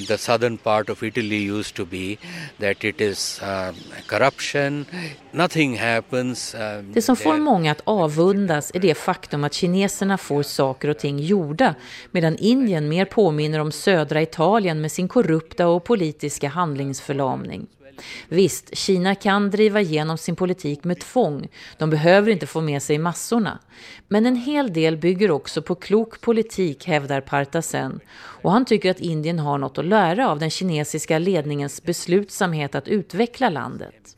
the southern part of Italy used to be, that it is um, corruption, nothing happens. Um, det som får många att avundas är det faktum att kineserna får saker och ting gjorda, medan Indien mer påminner om södra Italien med sin korrupta och politiska handlingsförlamning. Visst, Kina kan driva igenom sin politik med tvång. De behöver inte få med sig massorna. Men en hel del bygger också på klok politik, hävdar Partasen. Och han tycker att Indien har något att lära av den kinesiska ledningens beslutsamhet att utveckla landet.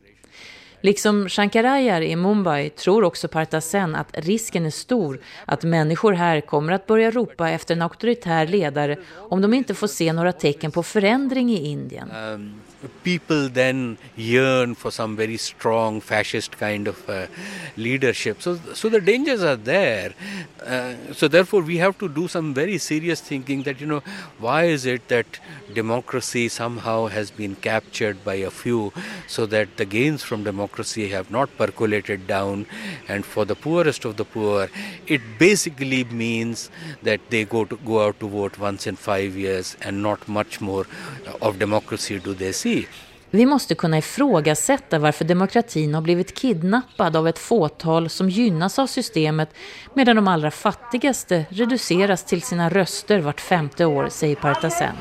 Liksom Shankarayar i Mumbai tror också Partasen att risken är stor att människor här kommer att börja ropa efter en auktoritär ledare om de inte får se några tecken på förändring i Indien. Um, people then yearn for some very strong fascist kind of uh, leadership. So, so the dangers are there. Uh, so therefore, we have to do some very serious thinking that you know why is it that democracy somehow has been captured by a few, so that the gains from democracy have not percolated down. And for the poorest of the poor, it basically means that they go to go out to vote once in five years, and not much more of democracy do they see. Vi måste kunna ifrågasätta varför demokratin har blivit kidnappad av ett fåtal som gynnas av systemet medan de allra fattigaste reduceras till sina röster vart femte år, säger Partasen.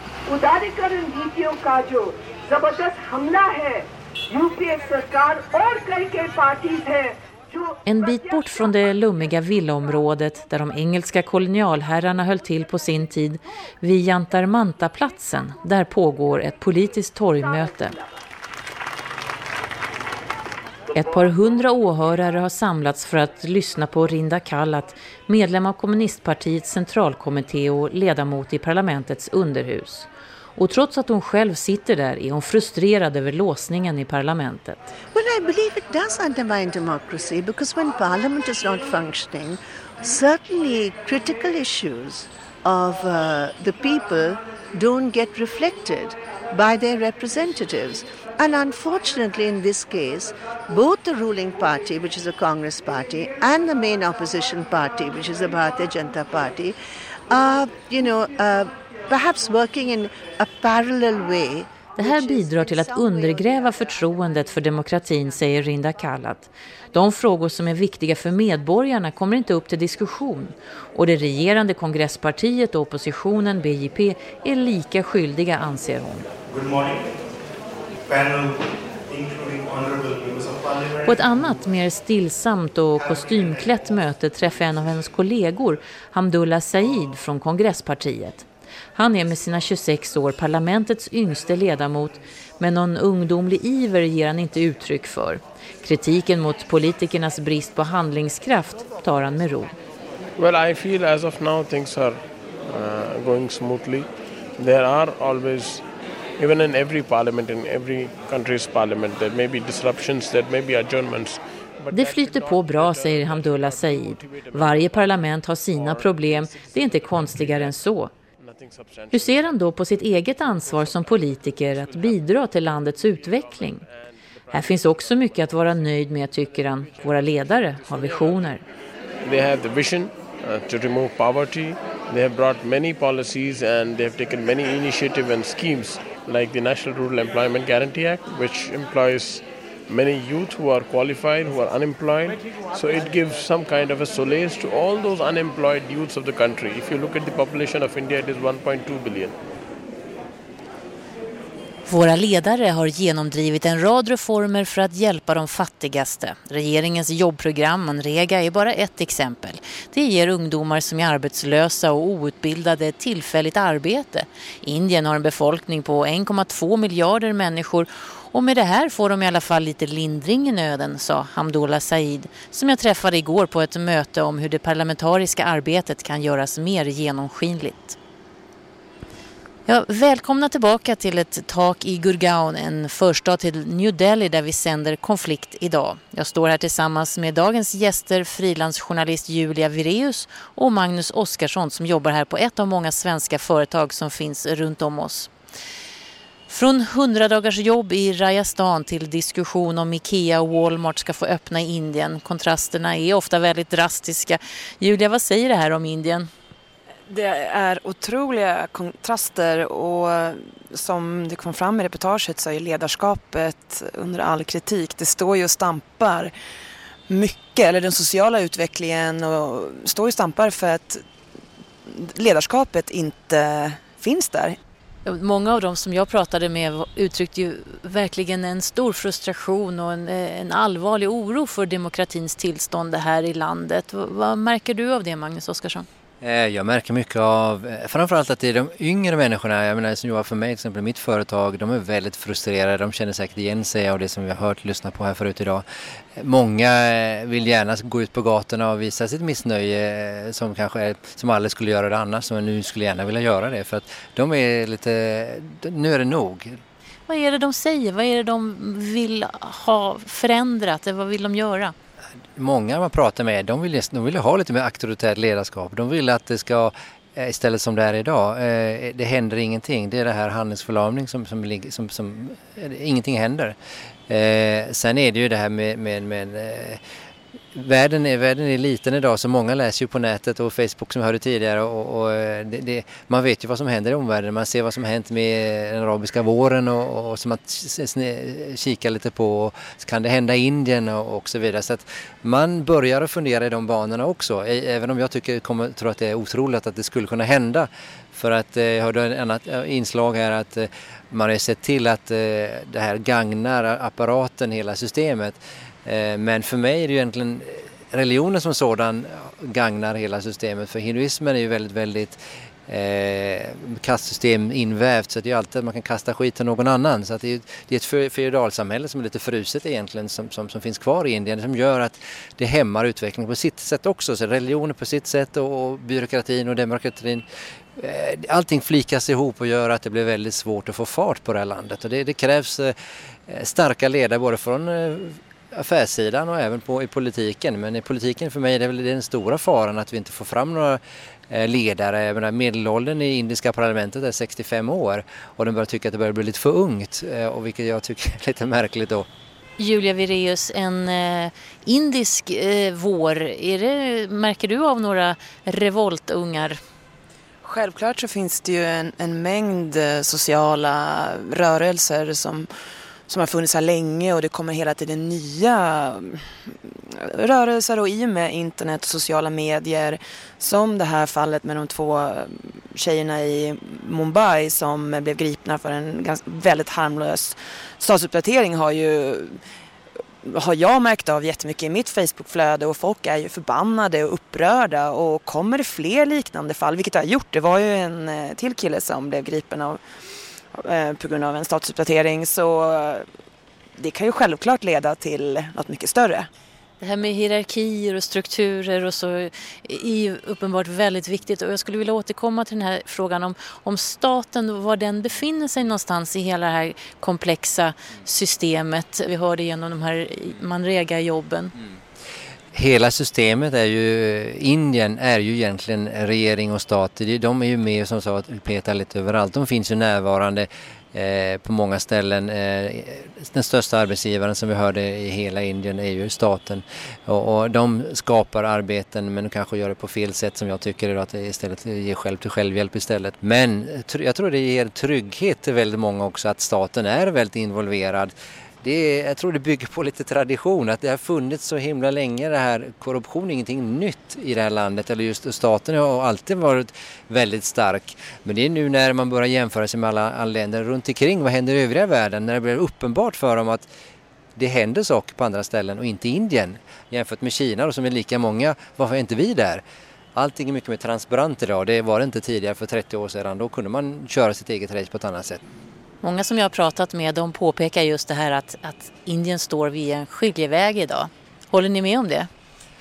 En bit bort från det lummiga villaområdet där de engelska kolonialherrarna höll till på sin tid, vid Jantarmantaplatsen, där pågår ett politiskt torgmöte. Ett par hundra åhörare har samlats för att lyssna på Rinda Kallat, medlem av kommunistpartiets centralkommitté och ledamot i parlamentets underhus. Och trots att hon själv sitter där är hon frustrerad över låsningen i parlamentet. Well, I believe it does undermine democracy because when parliament is not functioning, certainly critical issues of uh, the people don't get reflected by their representatives. And unfortunately, in this case, both the ruling party, which is a Congress party, and the main opposition party, which is the Bharatiya Janata Party, are, you know, uh, perhaps working in a parallel way Det här bidrar till att undergräva förtroendet för demokratin, säger Rinda Kallat. De frågor som är viktiga för medborgarna kommer inte upp till diskussion. Och det regerande kongresspartiet och oppositionen, BJP, är lika skyldiga, anser hon. Good morning. På ett annat, mer stillsamt och kostymklätt möte träffade en av hennes kollegor, Hamdullah Said från kongresspartiet. Han är med sina 26 år parlamentets yngste ledamot, men någon ungdomlig iver ger han inte uttryck för. Kritiken mot politikernas brist på handlingskraft tar han med ro. Well, I feel as of now things are uh, going smoothly. There are always even in every parliament, in every country's parliament, there may be disruptions, there may be adjournments. Det flyter på bra, säger Hamdullah Said. Varje parlament har sina problem, det är inte konstigare än så. Hur ser han då på sitt eget ansvar som politiker att bidra till landets utveckling? Här finns också mycket att vara nöjd med, tycker han. Våra ledare har visioner. They have the vision uh, to remove poverty. They have brought many policies and they have taken many initiatives and schemes like the National Rural Employment Guarantee Act, which employs many youth who are qualified, who are unemployed. So it gives some kind of a solace to all those unemployed youths of the country. If you look at the population of India, it is 1.2 billion. Våra ledare har genomdrivit en rad reformer för att hjälpa de fattigaste. Regeringens jobbprogram Manrega är bara ett exempel. Det ger ungdomar som är arbetslösa och outbildade tillfälligt arbete. Indien har en befolkning på 1,2 miljarder människor och med det här får de i alla fall lite lindring i nöden, sa Hamdullah Said, som jag träffade igår på ett möte om hur det parlamentariska arbetet kan göras mer genomskinligt. Ja, välkomna tillbaka till ett tak i Gurgaon, en förstad till New Delhi där vi sänder konflikt idag. Jag står här tillsammans med dagens gäster, frilansjournalist Julia Vireus och Magnus Oskarsson som jobbar här på ett av många svenska företag som finns runt om oss. Från 100 dagars jobb i Rajasthan till diskussion om Ikea och Walmart ska få öppna i Indien. Kontrasterna är ofta väldigt drastiska. Julia, vad säger det här om Indien? Det är otroliga kontraster och som det kom fram i reportaget så är ledarskapet under all kritik. Det står ju och stampar mycket, eller den sociala utvecklingen och står ju och stampar för att ledarskapet inte finns där. Många av dem som jag pratade med uttryckte ju verkligen en stor frustration och en, eh, en allvarlig oro för demokratins tillstånd här i landet. Vad märker du av det Magnus Oscarsson? Eh, jag märker mycket av, eh, framförallt att det är de yngre människorna, jag menar som jobbar för mig till exempel, mitt företag, de är väldigt frustrerade, de känner säkert igen sig av det som vi har hört och lyssnat på här förut idag. Många eh, vill gärna gå ut på gatorna och visa sitt missnöje som kanske som aldrig skulle göra det annars, men nu skulle gärna vilja göra det för att de är lite, nu är det nog. Vad är det de säger? Vad är det de vill ha förändrat? Vad vill de göra? Många man pratar med, de vill, de vill ha lite mer auktoritärt ledarskap. De vill att det ska eh, istället som det är idag. Eh, det händer ingenting. Det är det här handlingsförlamning som, som, som, som eh, ingenting händer. Sen är det ju det här med, med, med Världen är, världen är liten idag så många läser ju på nätet och Facebook som jag hörde tidigare och, och eh, det, det, man vet ju vad som händer i omvärlden. Man ser vad som hänt med den arabiska våren och, och som man eh, kikar lite på. Så kan det hända i Indien och, och så vidare. Så att man börjar att fundera i de banorna också. E, även om jag tycker, kommer, tror att det är otroligt att det skulle kunna hända. För att eh, jag hörde ett annat inslag här att man har sett till att det här gagnar apparaten, hela systemet. Eh, men för mig är det ju egentligen eh, religionen som sådan gagnar hela systemet för hinduismen är ju väldigt, väldigt eh, kastsystem invävt så det är alltid att man kan kasta skit till någon annan. Så att det, är, det är ett feodalsamhälle som är lite fruset egentligen som, som, som, finns kvar i Indien som gör att det hämmar utvecklingen på sitt sätt också. Så religionen på sitt sätt och, och byråkratin och demokratin eh, Allting flikas ihop och gör att det blir väldigt svårt att få fart på det här landet och det, det krävs eh, starka ledare både från eh, affärssidan och även på, i politiken. Men i politiken för mig är det väl den stora faran att vi inte får fram några eh, ledare. Jag menar, medelåldern i indiska parlamentet är 65 år och de börjar tycka att det börjar bli lite för ungt eh, och vilket jag tycker är lite märkligt då. Julia Vireus, en eh, indisk eh, vår, är det, märker du av några revoltungar? Självklart så finns det ju en, en mängd sociala rörelser som som har funnits här länge och det kommer hela tiden nya mm, rörelser och i och med internet och sociala medier som det här fallet med de två mm, tjejerna i Mumbai som blev gripna för en ganska, väldigt harmlös statusuppdatering har ju har jag märkt av jättemycket i mitt Facebookflöde och folk är ju förbannade och upprörda och kommer det fler liknande fall, vilket det har gjort. Det var ju en eh, till kille som blev gripen av på grund av en statusuppdatering så det kan ju självklart leda till något mycket större. Det här med hierarkier och strukturer och så är ju uppenbart väldigt viktigt och jag skulle vilja återkomma till den här frågan om, om staten, var den befinner sig någonstans i hela det här komplexa systemet. Vi hörde genom de här manrega-jobben. Mm hela systemet är ju, Indien är ju egentligen regering och stat. De är ju med som sa att petar lite överallt. De finns ju närvarande eh, på många ställen. Eh, den största arbetsgivaren som vi hörde i hela Indien är ju staten. Och, och de skapar arbeten men de kanske gör det på fel sätt som jag tycker är att det istället ger själv till självhjälp istället. Men jag tror det ger trygghet till väldigt många också att staten är väldigt involverad det är, jag tror det bygger på lite tradition, att det har funnits så himla länge det här, korruption är ingenting nytt i det här landet, eller just staten har alltid varit väldigt stark. Men det är nu när man börjar jämföra sig med alla, alla länder runt omkring, vad händer i övriga världen, när det blir uppenbart för dem att det händer saker på andra ställen och inte Indien. Jämfört med Kina då, som är lika många, varför är inte vi där? Allting är mycket mer transparent idag, det var det inte tidigare för 30 år sedan. Då kunde man köra sitt eget race på ett annat sätt. Många som jag har pratat med de påpekar just det här att, att Indien står vid en skiljeväg idag. Håller ni med om det?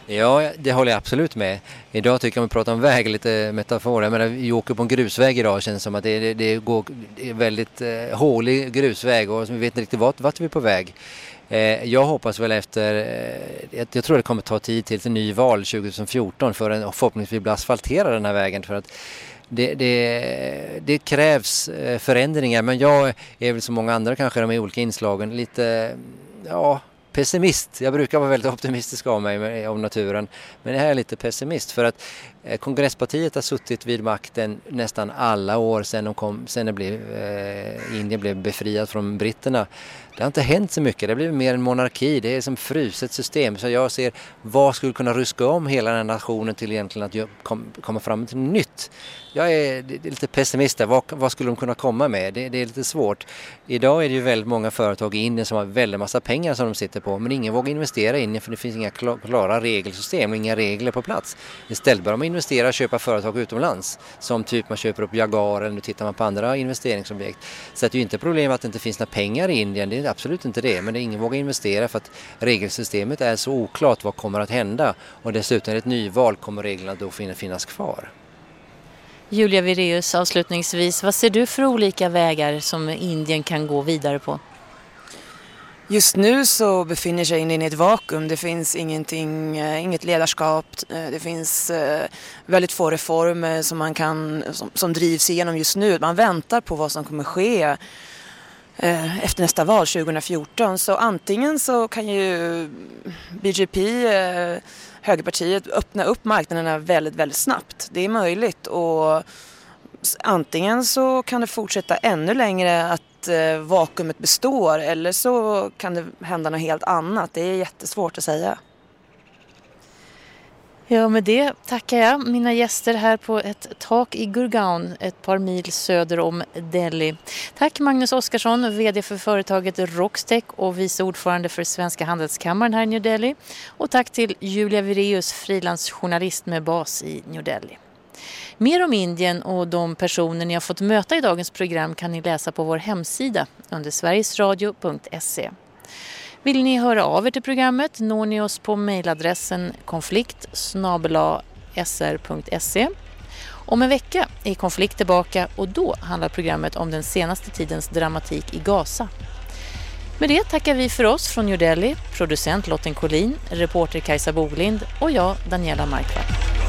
Ja, det håller jag absolut med. Idag tycker jag, om vi pratar om väg, lite metafor. Jag menar, vi åker på en grusväg idag känns som att det, det, det går det är väldigt eh, hålig grusväg och vi vet inte riktigt vart, vart vi är på väg. Eh, jag hoppas väl efter, eh, jag, jag tror det kommer ta tid till ett nyval 2014 för en förhoppningsvis blir asfalterad den här vägen för att det, det, det, krävs eh, förändringar men jag är väl som många andra kanske de olika inslagen lite ja, pessimist. Jag brukar vara väldigt optimistisk av mig om eh, naturen men här är jag lite pessimist för att Eh, kongresspartiet har suttit vid makten nästan alla år sedan, de kom, sedan det blev, eh, Indien blev befriat från britterna. Det har inte hänt så mycket, det har blivit mer en monarki, det är som fruset system. Så jag ser vad skulle kunna ruska om hela den här nationen till egentligen att kom, komma fram till något nytt. Jag är, lite pessimist där, vad, vad, skulle de kunna komma med? Det, det, är lite svårt. Idag är det ju väldigt många företag i Indien som har väldigt massa pengar som de sitter på men ingen vågar investera i Indien för det finns inga klara regelsystem och inga regler på plats. Istället bör de investera och köpa företag utomlands som typ man köper upp Jaguar eller nu tittar man på andra investeringsobjekt. Så det är ju inte problem att det inte finns några pengar i Indien, det är absolut inte det men det är ingen vågar investera för att regelsystemet är så oklart vad kommer att hända och dessutom i ett nyval kommer reglerna då finnas kvar. Julia Vireus, avslutningsvis, vad ser du för olika vägar som Indien kan gå vidare på? Just nu så befinner sig Indien i ett vakuum. Det finns ingenting, eh, inget ledarskap. Eh, det finns eh, väldigt få reformer som, man kan, som, som drivs igenom just nu. Man väntar på vad som kommer ske efter nästa val 2014. Så antingen så kan ju BJP, högerpartiet, öppna upp marknaderna väldigt, väldigt snabbt. Det är möjligt och antingen så kan det fortsätta ännu längre att att eh, vakuumet består eller så kan det hända något helt annat. Det är jättesvårt att säga. Ja, med det tackar jag mina gäster här på ett tak i Gurgaon, ett par mil söder om Delhi. Tack Magnus Oskarsson, VD för företaget Rockstech och vice ordförande för Svenska handelskammaren här i New Delhi. Och tack till Julia Vireus, frilansjournalist med bas i New Delhi. Mer om Indien och de personer ni har fått möta i dagens program kan ni läsa på vår hemsida under sverigesradio.se. Vill ni höra av er till programmet når ni oss på mejladressen konflikt sr.se. Om en vecka är Konflikt tillbaka och då handlar programmet om den senaste tidens dramatik i Gaza. Med det tackar vi för oss från New Delhi, producent Lotten Collin, reporter Kajsa Boglind och jag, Daniela Markvart.